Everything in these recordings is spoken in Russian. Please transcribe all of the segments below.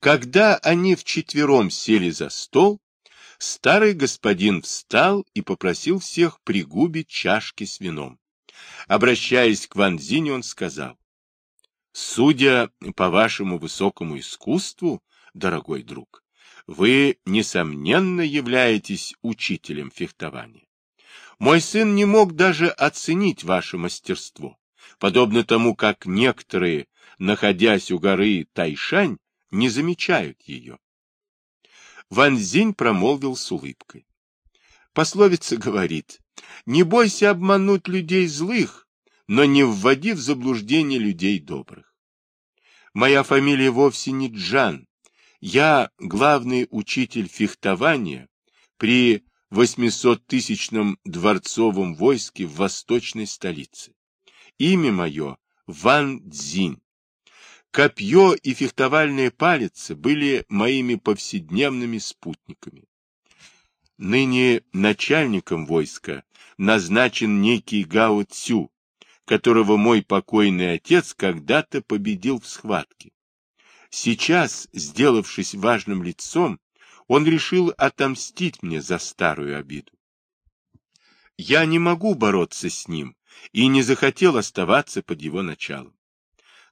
Когда они вчетвером сели за стол, старый господин встал и попросил всех пригубить чашки с вином. Обращаясь к Ван Зинь, он сказал, «Судя по вашему высокому искусству, дорогой друг, вы, несомненно, являетесь учителем фехтования. Мой сын не мог даже оценить ваше мастерство, подобно тому, как некоторые, находясь у горы Тайшань, не замечают ее. Ван Зинь промолвил с улыбкой. Пословица говорит, не бойся обмануть людей злых, но не вводи в заблуждение людей добрых. Моя фамилия вовсе не Джан. Я главный учитель фехтования при 800-тысячном дворцовом войске в восточной столице. Имя мое Ван Цзинь. Копье и фехтовальные палицы были моими повседневными спутниками. Ныне начальником войска назначен некий Гао Цю, которого мой покойный отец когда-то победил в схватке. Сейчас, сделавшись важным лицом, он решил отомстить мне за старую обиду. Я не могу бороться с ним и не захотел оставаться под его началом.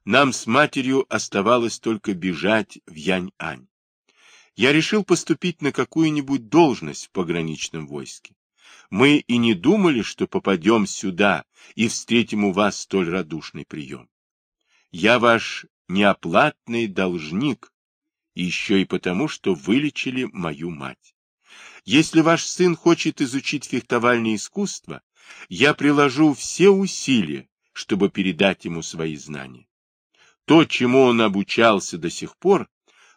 Нам с матерью оставалось только бежать в Янь-Ань. Я решил поступить на какую-нибудь должность в пограничном войске. Мы и не думали, что попадем сюда и встретим у вас столь радушный прием. Я ваш неоплатный должник, еще и потому, что вылечили мою мать. Если ваш сын хочет изучить фехтовальное искусство, я приложу все усилия, чтобы передать ему свои знания. То, чему он обучался до сих пор,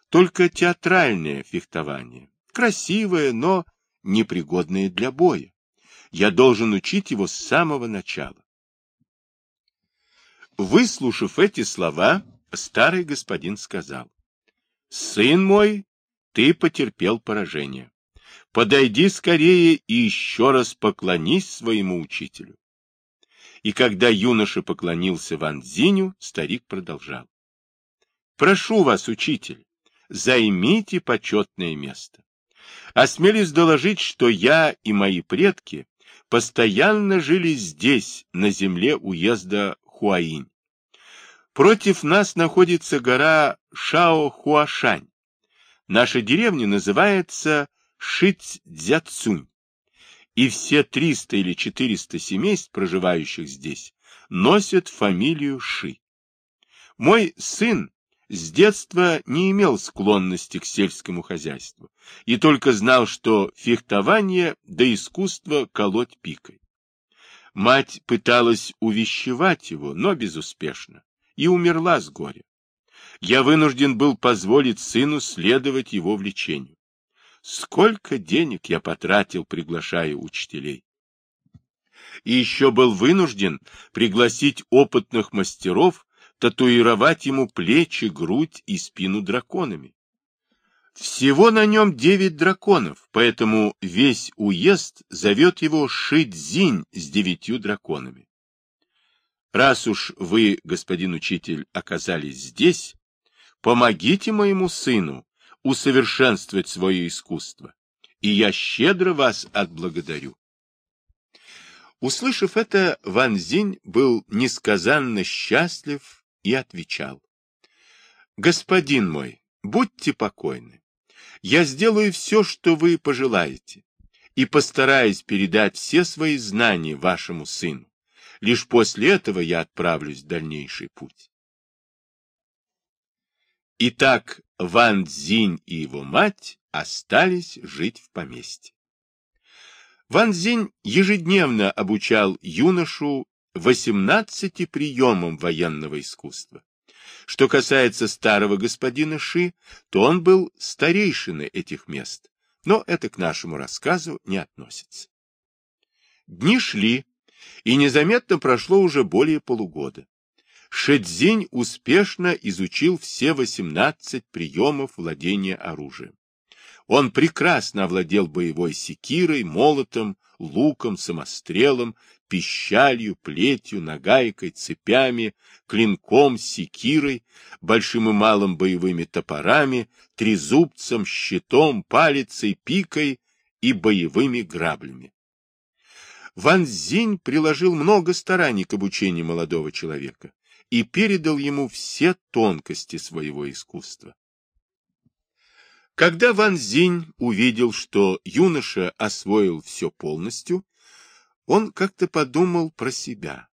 только театральное фехтование, красивое, но непригодное для боя. Я должен учить его с самого начала. Выслушав эти слова, старый господин сказал, «Сын мой, ты потерпел поражение. Подойди скорее и еще раз поклонись своему учителю. И когда юноша поклонился Ван Зиню, старик продолжал. «Прошу вас, учитель, займите почетное место. Осмелюсь доложить, что я и мои предки постоянно жили здесь, на земле уезда Хуаинь. Против нас находится гора Шао-Хуашань. Наша деревня называется Шиц-Дзяцунь и все 300 или 400 семейств, проживающих здесь, носят фамилию Ши. Мой сын с детства не имел склонности к сельскому хозяйству и только знал, что фехтование да искусство колоть пикой. Мать пыталась увещевать его, но безуспешно, и умерла с горя. Я вынужден был позволить сыну следовать его влечению. Сколько денег я потратил, приглашая учителей. И еще был вынужден пригласить опытных мастеров татуировать ему плечи, грудь и спину драконами. Всего на нем девять драконов, поэтому весь уезд зовет его Шидзинь с девятью драконами. Раз уж вы, господин учитель, оказались здесь, помогите моему сыну усовершенствовать свое искусство, и я щедро вас отблагодарю. Услышав это, Ван Зинь был несказанно счастлив и отвечал. «Господин мой, будьте покойны. Я сделаю все, что вы пожелаете, и постараюсь передать все свои знания вашему сыну. Лишь после этого я отправлюсь в дальнейший путь». Итак, Ван Цзинь и его мать остались жить в поместье. Ван Цзинь ежедневно обучал юношу 18 приемам военного искусства. Что касается старого господина Ши, то он был старейшиной этих мест, но это к нашему рассказу не относится. Дни шли, и незаметно прошло уже более полугода. Шэдзинь успешно изучил все 18 приемов владения оружием. Он прекрасно овладел боевой секирой, молотом, луком, самострелом, пищалью, плетью, нагайкой, цепями, клинком, секирой, большим и малым боевыми топорами, трезубцем, щитом, палицей, пикой и боевыми граблями. Ван Зинь приложил много стараний к обучению молодого человека и передал ему все тонкости своего искусства. Когда Ван Зинь увидел, что юноша освоил все полностью, он как-то подумал про себя.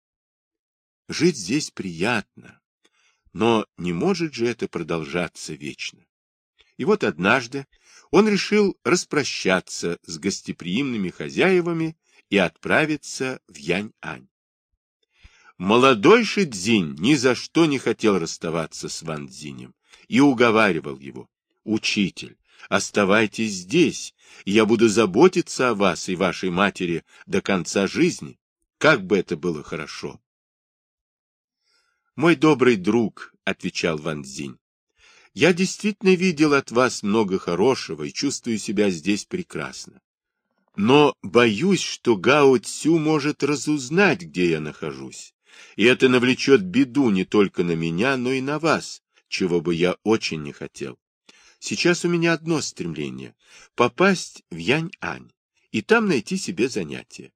Жить здесь приятно, но не может же это продолжаться вечно. И вот однажды он решил распрощаться с гостеприимными хозяевами и отправиться в Янь-Ань. Молодой Шидзинь ни за что не хотел расставаться с Ван Цзинем и уговаривал его. «Учитель, оставайтесь здесь, я буду заботиться о вас и вашей матери до конца жизни. Как бы это было хорошо!» «Мой добрый друг», — отвечал Ван Цзинь, — «я действительно видел от вас много хорошего и чувствую себя здесь прекрасно. Но боюсь, что Гао Цю может разузнать, где я нахожусь, и это навлечет беду не только на меня, но и на вас, чего бы я очень не хотел. Сейчас у меня одно стремление — попасть в Янь-Ань и там найти себе занятие.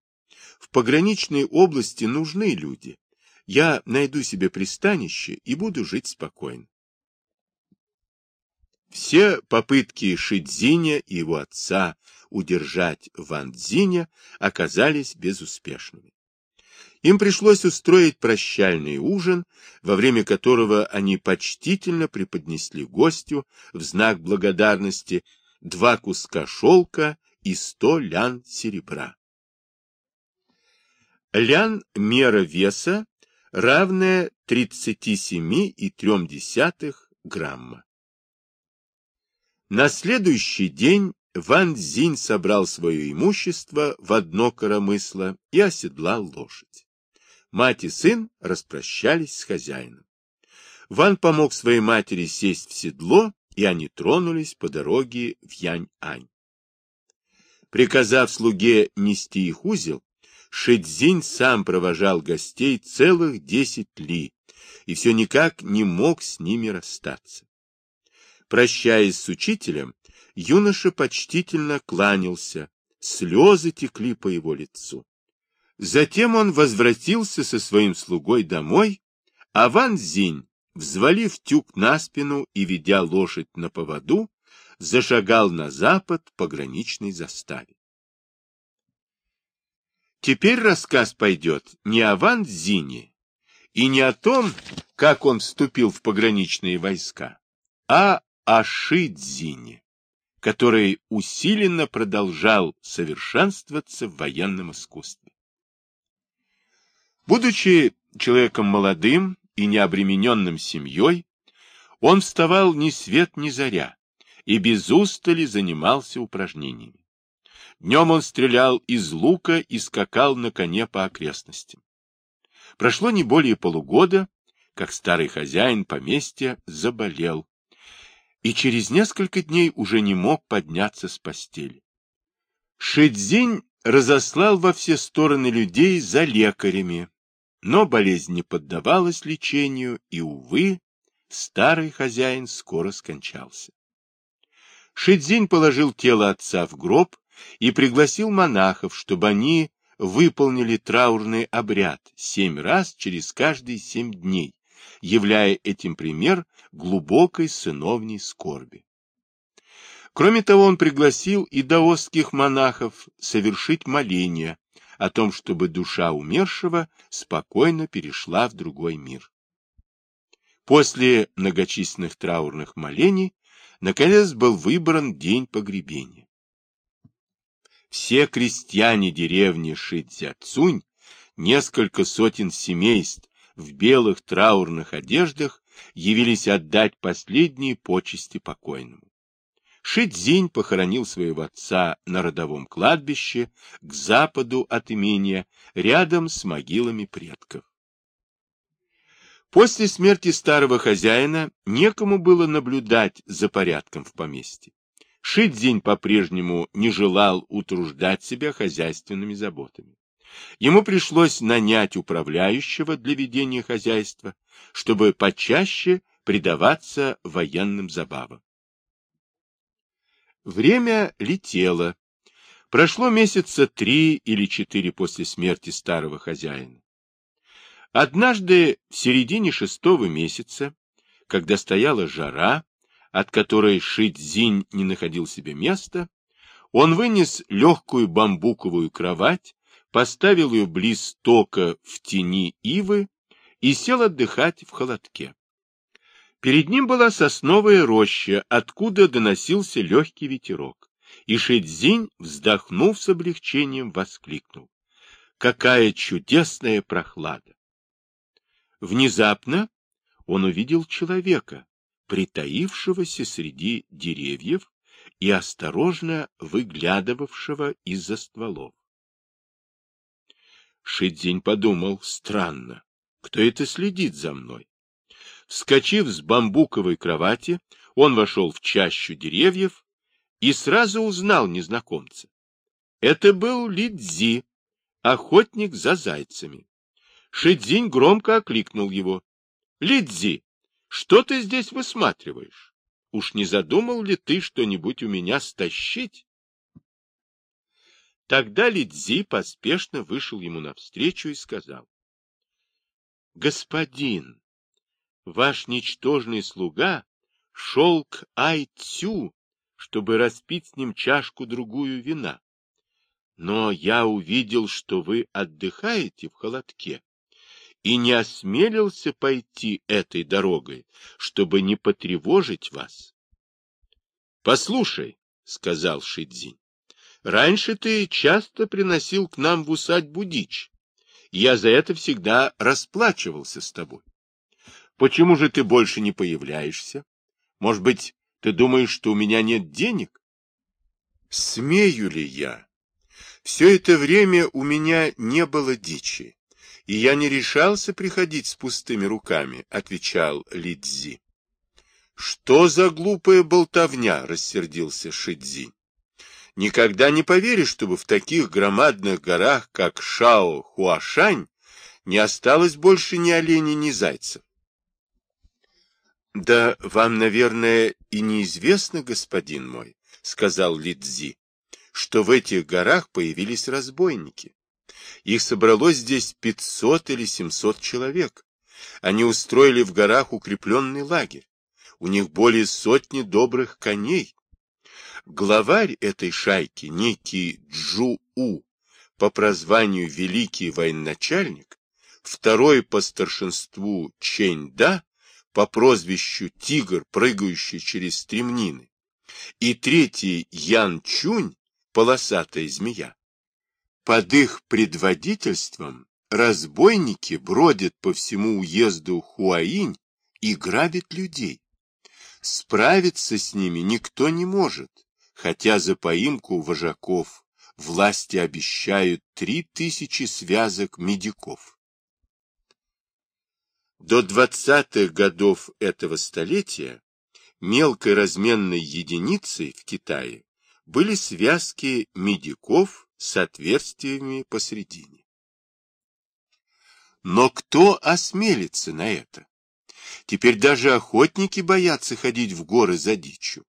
В пограничной области нужны люди. Я найду себе пристанище и буду жить спокойно. Все попытки Шидзиня и его отца удержать Ван Цзиня оказались безуспешными. Им пришлось устроить прощальный ужин, во время которого они почтительно преподнесли гостю в знак благодарности два куска шелка и сто лян серебра. Лян – мера веса, равная 37,3 грамма. На следующий день Ван Зинь собрал свое имущество в одно коромысло и оседлал лошадь. Мать и сын распрощались с хозяином. Ван помог своей матери сесть в седло, и они тронулись по дороге в Янь-Ань. Приказав слуге нести их узел, Шидзинь сам провожал гостей целых десять ли, и все никак не мог с ними расстаться. Прощаясь с учителем, юноша почтительно кланялся, слезы текли по его лицу. Затем он возвратился со своим слугой домой, а Ван Зинь, взвалив тюк на спину и ведя лошадь на поводу, зашагал на запад по граничной заставе. Теперь рассказ пойдет не о Ван Зине и не о том, как он вступил в пограничные войска, а о Шидзине, который усиленно продолжал совершенствоваться в военном искусстве. Будучи человеком молодым и необремененным семьей, он вставал ни свет ни заря и без устали занимался упражнениями. Днем он стрелял из лука и скакал на коне по окрестностям. Прошло не более полугода, как старый хозяин поместья заболел, и через несколько дней уже не мог подняться с постели. Шидзинь разослал во все стороны людей за лекарями, но болезнь не поддавалась лечению, и, увы, старый хозяин скоро скончался. Шидзинь положил тело отца в гроб и пригласил монахов, чтобы они выполнили траурный обряд семь раз через каждые семь дней, являя этим пример глубокой сыновней скорби. Кроме того, он пригласил и даосских монахов совершить моление, о том, чтобы душа умершего спокойно перешла в другой мир. После многочисленных траурных молений, наконец был выбран день погребения. Все крестьяне деревни Шидзяцунь, несколько сотен семейств в белых траурных одеждах явились отдать последние почести покойному. Шидзинь похоронил своего отца на родовом кладбище к западу от имения, рядом с могилами предков. После смерти старого хозяина некому было наблюдать за порядком в поместье. Шидзинь по-прежнему не желал утруждать себя хозяйственными заботами. Ему пришлось нанять управляющего для ведения хозяйства, чтобы почаще предаваться военным забавам. Время летело. Прошло месяца три или четыре после смерти старого хозяина. Однажды в середине шестого месяца, когда стояла жара, от которой Шидзинь не находил себе места, он вынес легкую бамбуковую кровать, поставил ее близ тока в тени ивы и сел отдыхать в холодке. Перед ним была сосновая роща, откуда доносился легкий ветерок, и Шидзинь, вздохнув с облегчением, воскликнул. Какая чудесная прохлада! Внезапно он увидел человека, притаившегося среди деревьев и осторожно выглядывавшего из-за стволов. Шидзинь подумал, странно, кто это следит за мной? Вскочив с бамбуковой кровати, он вошел в чащу деревьев и сразу узнал незнакомца. Это был Лидзи, охотник за зайцами. Шидзинь громко окликнул его. — Лидзи, что ты здесь высматриваешь? Уж не задумал ли ты что-нибудь у меня стащить? Тогда Лидзи поспешно вышел ему навстречу и сказал. — Господин, ваш ничтожный слуга шел к Айцю, чтобы распить с ним чашку-другую вина. Но я увидел, что вы отдыхаете в холодке, и не осмелился пойти этой дорогой, чтобы не потревожить вас. — Послушай, — сказал Шидзинь, — раньше ты часто приносил к нам в усадьбу дичь. Я за это всегда расплачивался с тобой. Почему же ты больше не появляешься? Может быть, ты думаешь, что у меня нет денег? Смею ли я? Все это время у меня не было дичи, и я не решался приходить с пустыми руками, отвечал Лидзи. Что за глупая болтовня, рассердился Шидзи. Никогда не поверишь, чтобы в таких громадных горах, как Шао-Хуашань, не осталось больше ни оленей, ни зайцев. — Да вам, наверное, и неизвестно, господин мой, — сказал Лидзи, — что в этих горах появились разбойники. Их собралось здесь пятьсот или семьсот человек. Они устроили в горах укрепленный лагерь. У них более сотни добрых коней. Главарь этой шайки, некий Джу-У, по прозванию Великий военачальник, второй по старшинству Чень-Да, по прозвищу Тигр, прыгающий через стремнины, и третий Ян Чунь, полосатая змея. Под их предводительством разбойники бродят по всему уезду Хуаинь и грабят людей. Справиться с ними никто не может, хотя за поимку вожаков власти обещают три тысячи связок медиков. До 20-х годов этого столетия мелкой разменной единицей в Китае были связки медиков с отверстиями посредине. Но кто осмелится на это? Теперь даже охотники боятся ходить в горы за дичью.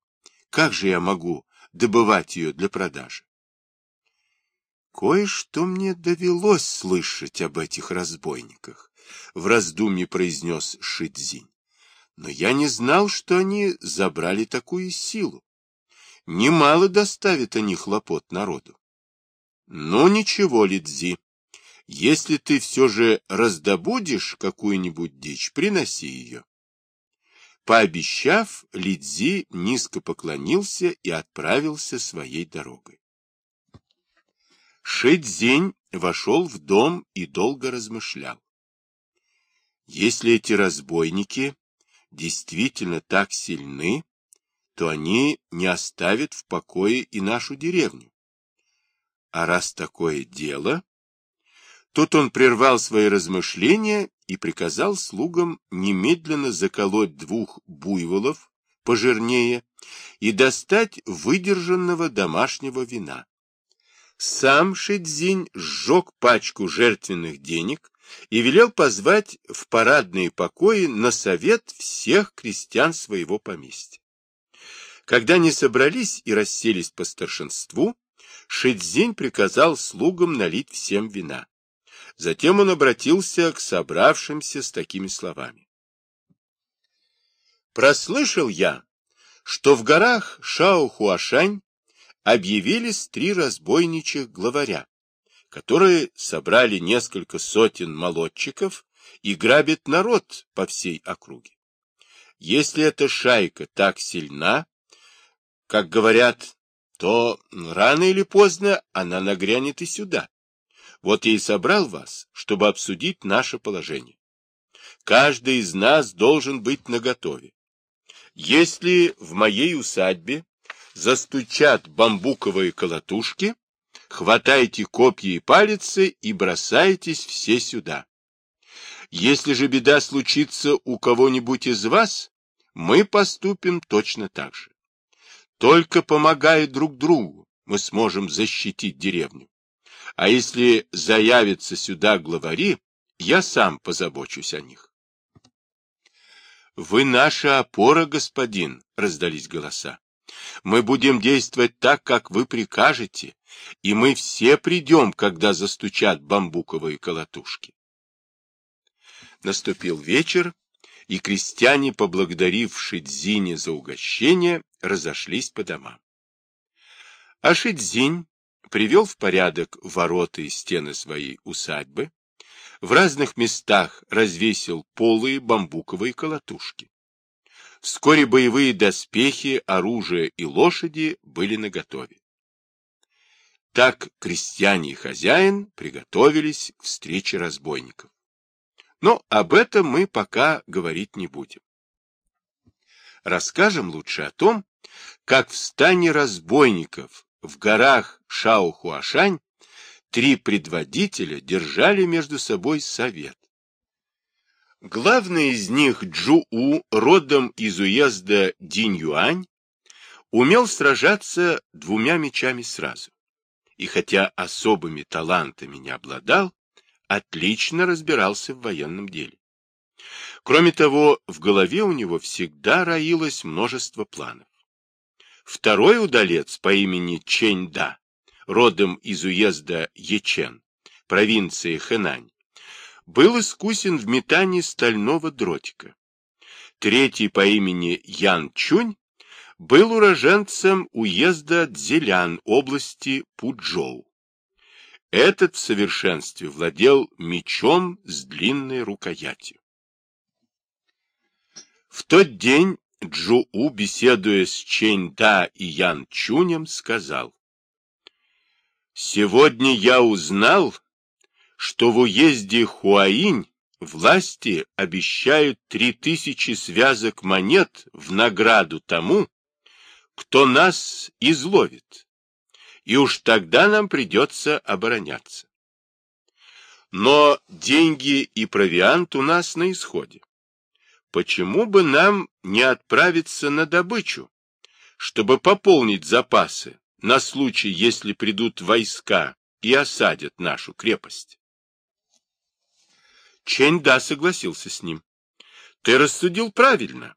Как же я могу добывать ее для продажи? Кое-что мне довелось слышать об этих разбойниках, в раздумье произнес Шидзинь. Но я не знал, что они забрали такую силу. Немало доставят они хлопот народу. Ну, ничего, Лидзи, если ты все же раздобудешь какую-нибудь дичь, приноси ее. Пообещав, Лидзи низко поклонился и отправился своей дорогой. Шидзинь вошел в дом и долго размышлял. Если эти разбойники действительно так сильны, то они не оставят в покое и нашу деревню. А раз такое дело... Тут он прервал свои размышления и приказал слугам немедленно заколоть двух буйволов пожирнее и достать выдержанного домашнего вина. Сам Шидзинь сжег пачку жертвенных денег и велел позвать в парадные покои на совет всех крестьян своего поместья. Когда они собрались и расселись по старшинству, Шидзинь приказал слугам налить всем вина. Затем он обратился к собравшимся с такими словами. «Прослышал я, что в горах Шао-Хуашань объявились три разбойничьих главаря, которые собрали несколько сотен молодчиков и грабят народ по всей округе. Если эта шайка так сильна, как говорят, то рано или поздно она нагрянет и сюда. Вот я и собрал вас, чтобы обсудить наше положение. Каждый из нас должен быть наготове. Если в моей усадьбе застучат бамбуковые колотушки, хватайте копья и палицы и бросайтесь все сюда. Если же беда случится у кого-нибудь из вас, мы поступим точно так же. Только помогая друг другу, мы сможем защитить деревню. А если заявятся сюда главари, я сам позабочусь о них. «Вы наша опора, господин», — раздались голоса. «Мы будем действовать так, как вы прикажете, и мы все придем, когда застучат бамбуковые колотушки». Наступил вечер, и крестьяне, поблагодарив Шидзине за угощение, разошлись по домам. А Шидзинь привел в порядок ворота и стены своей усадьбы, в разных местах развесил полые бамбуковые колотушки. Вскоре боевые доспехи, оружие и лошади были наготове. Так крестьяне и хозяин приготовились к встрече разбойников. Но об этом мы пока говорить не будем. Расскажем лучше о том, как в стане разбойников в горах Шао-Хуашань три предводителя держали между собой совет. Главный из них Джу-У, родом из уезда Динь-Юань, умел сражаться двумя мечами сразу. И хотя особыми талантами не обладал, отлично разбирался в военном деле. Кроме того, в голове у него всегда роилось множество планов. Второй удалец по имени Чэнь-Да, родом из уезда Ечен, провинции Хэнань, был искусен в метании стального дротика. Третий по имени Ян Чунь был уроженцем уезда Дзелян области Пуджоу. Этот в совершенстве владел мечом с длинной рукоятью. В тот день Джу-У, беседуя с Чэнь-Да и Ян Чунем, сказал, «Сегодня я узнал, что в уезде Хуаинь власти обещают три тысячи связок монет в награду тому, кто нас изловит и уж тогда нам придется обороняться. Но деньги и провиант у нас на исходе. Почему бы нам не отправиться на добычу, чтобы пополнить запасы на случай, если придут войска и осадят нашу крепость? Чэнь-Да согласился с ним. Ты рассудил правильно.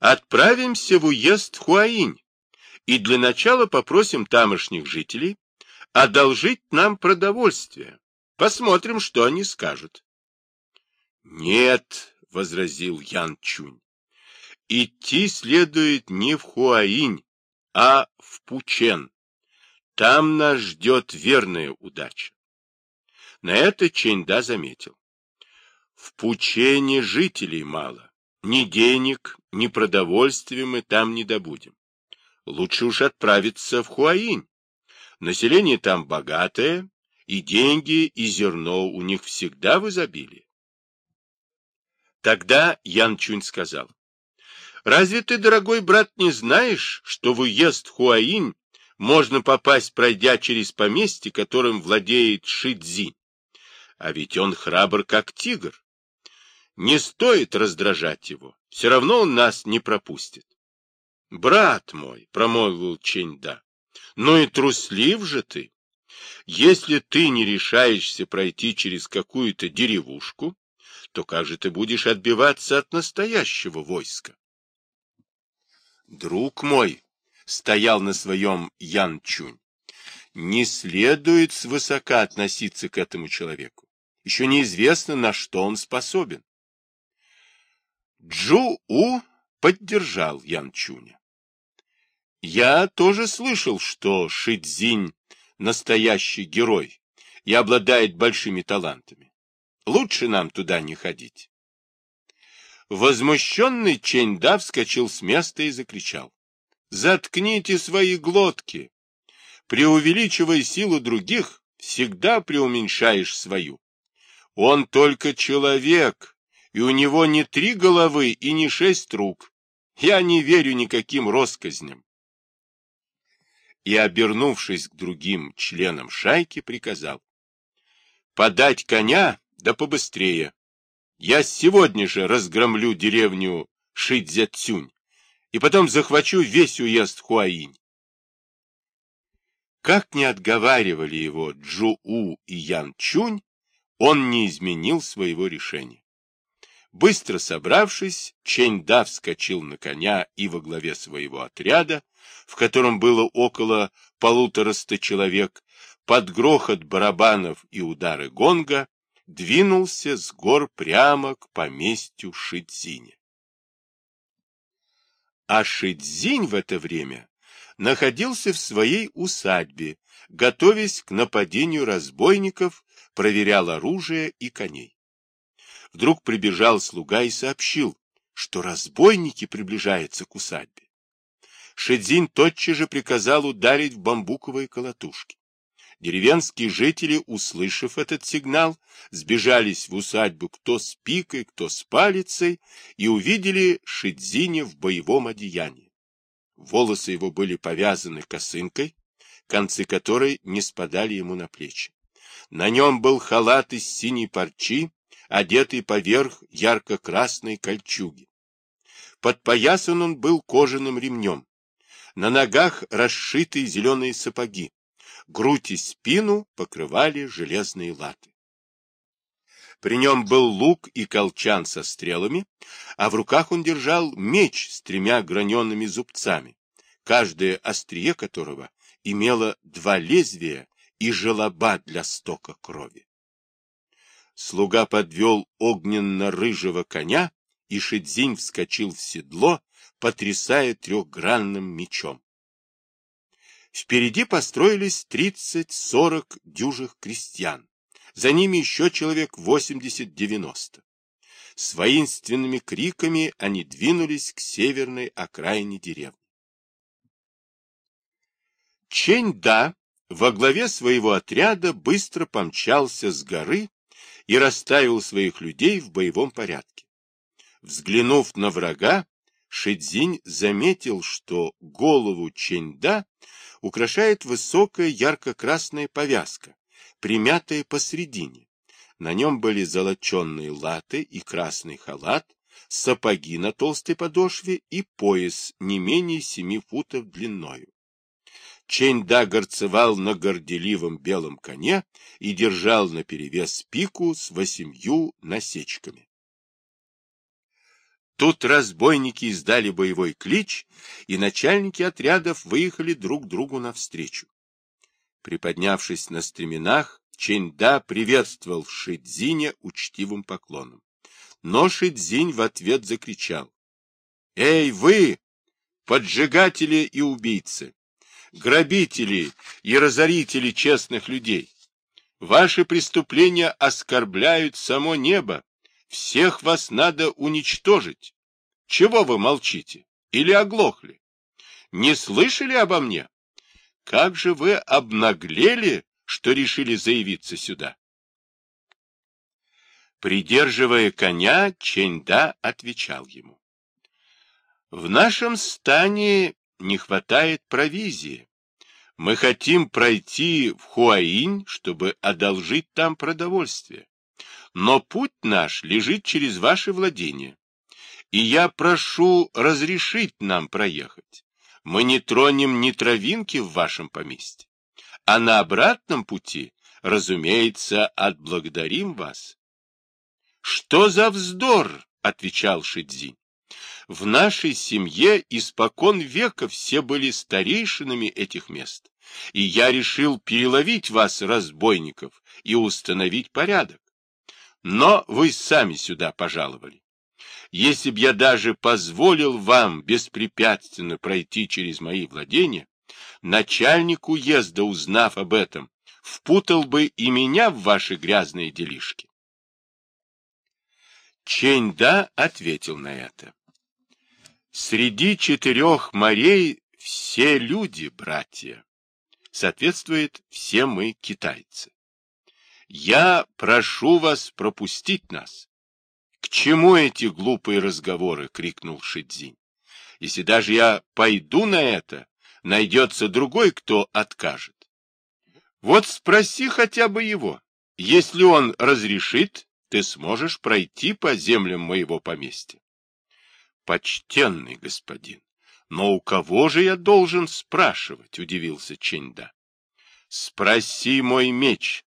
Отправимся в уезд Хуаинь и для начала попросим тамошних жителей одолжить нам продовольствие. Посмотрим, что они скажут. — Нет, — возразил Ян Чунь, — идти следует не в Хуаинь, а в Пучен. Там нас ждет верная удача. На это Чэньда заметил. В Пучене жителей мало. Ни денег, ни продовольствия мы там не добудем лучше уж отправиться в Хуаинь. Население там богатое, и деньги, и зерно у них всегда в изобилии. Тогда Ян Чунь сказал, «Разве ты, дорогой брат, не знаешь, что в уезд Хуаинь можно попасть, пройдя через поместье, которым владеет Шидзи? А ведь он храбр, как тигр. Не стоит раздражать его, все равно он нас не пропустит. — Брат мой, — промолвил Ченьда, — ну и труслив же ты. Если ты не решаешься пройти через какую-то деревушку, то как же ты будешь отбиваться от настоящего войска? Друг мой, стоял на своем Ян Чунь, не следует свысока относиться к этому человеку. Еще неизвестно, на что он способен. Джу-У поддержал Ян Чуня. Я тоже слышал, что Шидзинь настоящий герой и обладает большими талантами. Лучше нам туда не ходить. Возмущенный Чэньда вскочил с места и закричал. «Заткните свои глотки! Преувеличивая силу других, всегда преуменьшаешь свою. Он только человек, и у него не три головы и не шесть рук. Я не верю никаким россказням и, обернувшись к другим членам шайки, приказал. «Подать коня, да побыстрее. Я сегодня же разгромлю деревню Шидзяцюнь и потом захвачу весь уезд Хуаинь». Как не отговаривали его Джу-У и Ян Чунь, он не изменил своего решения. Быстро собравшись, Чэнь-Да вскочил на коня и во главе своего отряда, в котором было около полутораста человек, под грохот барабанов и удары гонга, двинулся с гор прямо к поместью Шидзиня. А Шидзинь в это время находился в своей усадьбе, готовясь к нападению разбойников, проверял оружие и коней вдруг прибежал слуга и сообщил, что разбойники приближаются к усадьбе. Шедзин тотчас же приказал ударить в бамбуковые колотушки. Деревенские жители, услышав этот сигнал, сбежались в усадьбу кто с пикой, кто с палицей, и увидели Шидзиня в боевом одеянии. Волосы его были повязаны косынкой, концы которой не спадали ему на плечи. На нем был халат из синей парчи, одетый поверх ярко-красной кольчуги. Подпоясан он был кожаным ремнем. На ногах расшитые зеленые сапоги. Грудь и спину покрывали железные латы. При нем был лук и колчан со стрелами, а в руках он держал меч с тремя граненными зубцами, каждое острие которого имело два лезвия и желоба для стока крови. Слуга подвел огненно-рыжего коня, и Шидзинь вскочил в седло, потрясая трехгранным мечом. Впереди построились тридцать-сорок дюжих крестьян. За ними еще человек восемьдесят-девяносто. С воинственными криками они двинулись к северной окраине деревни. Чень-Да во главе своего отряда быстро помчался с горы и расставил своих людей в боевом порядке. Взглянув на врага, Шидзинь заметил, что голову Ченьда украшает высокая ярко-красная повязка, примятая посредине. На нем были золоченные латы и красный халат, сапоги на толстой подошве и пояс не менее семи футов длиною. Чэньда горцевал на горделивом белом коне и держал наперевес пику с восемью насечками. Тут разбойники издали боевой клич, и начальники отрядов выехали друг другу навстречу. Приподнявшись на стременах, Чэньда приветствовал Шидзиня учтивым поклоном. Но Шидзинь в ответ закричал. — Эй, вы, поджигатели и убийцы! Грабители и разорители честных людей. Ваши преступления оскорбляют само небо. Всех вас надо уничтожить. Чего вы молчите? Или оглохли? Не слышали обо мне? Как же вы обнаглели, что решили заявиться сюда? Придерживая коня, Ченда отвечал ему. В нашем стане не хватает провизии. Мы хотим пройти в Хуаинь, чтобы одолжить там продовольствие. Но путь наш лежит через ваше владение. И я прошу разрешить нам проехать. Мы не тронем ни травинки в вашем поместье. а на обратном пути, разумеется, отблагодарим вас. — Что за вздор? — отвечал Шидзинь. — В нашей семье испокон века все были старейшинами этих мест, и я решил переловить вас, разбойников, и установить порядок. Но вы сами сюда пожаловали. Если б я даже позволил вам беспрепятственно пройти через мои владения, начальник уезда, узнав об этом, впутал бы и меня в ваши грязные делишки. Ченьда ответил на это. Среди четырех морей все люди, братья. Соответствует все мы китайцы. Я прошу вас пропустить нас. К чему эти глупые разговоры? крикнул Шидзинь. Если даже я пойду на это, найдется другой, кто откажет. Вот спроси хотя бы его. Если он разрешит, ты сможешь пройти по землям моего поместья. Почтенный господин, но у кого же я должен спрашивать, удивился Ченьда. Спроси мой меч.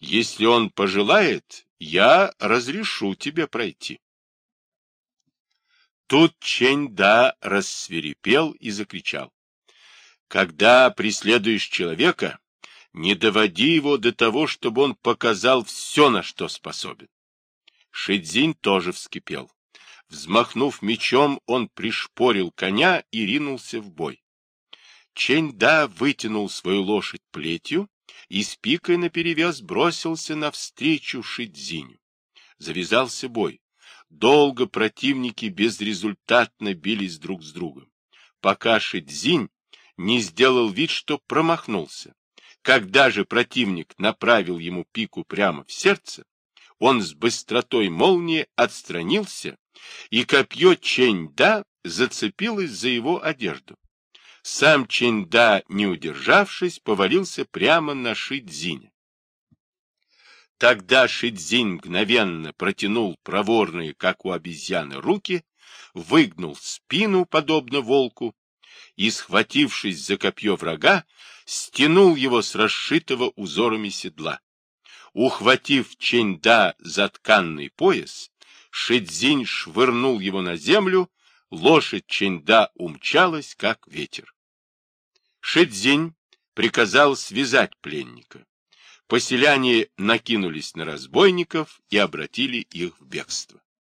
Если он пожелает, я разрешу тебе пройти. Тут Ченьда рассверепел и закричал. Когда преследуешь человека, не доводи его до того, чтобы он показал все, на что способен. Шидзинь тоже вскипел. Взмахнув мечом, он пришпорил коня и ринулся в бой. Чэнь-Да вытянул свою лошадь плетью и с пикой наперевес бросился навстречу Шидзиню. Завязался бой. Долго противники безрезультатно бились друг с другом, пока Шидзинь не сделал вид, что промахнулся. Когда же противник направил ему пику прямо в сердце, он с быстротой молнии отстранился, и копье Чэнь-Да зацепилось за его одежду. Сам Чэнь-Да, не удержавшись, повалился прямо на Шидзиня. Тогда Шидзинь мгновенно протянул проворные, как у обезьяны, руки, выгнул спину, подобно волку, и, схватившись за копье врага, стянул его с расшитого узорами седла. Ухватив Ченьда за тканный пояс, Шидзинь швырнул его на землю, лошадь Ченьда умчалась, как ветер. Шидзинь приказал связать пленника. Поселяне накинулись на разбойников и обратили их в бегство.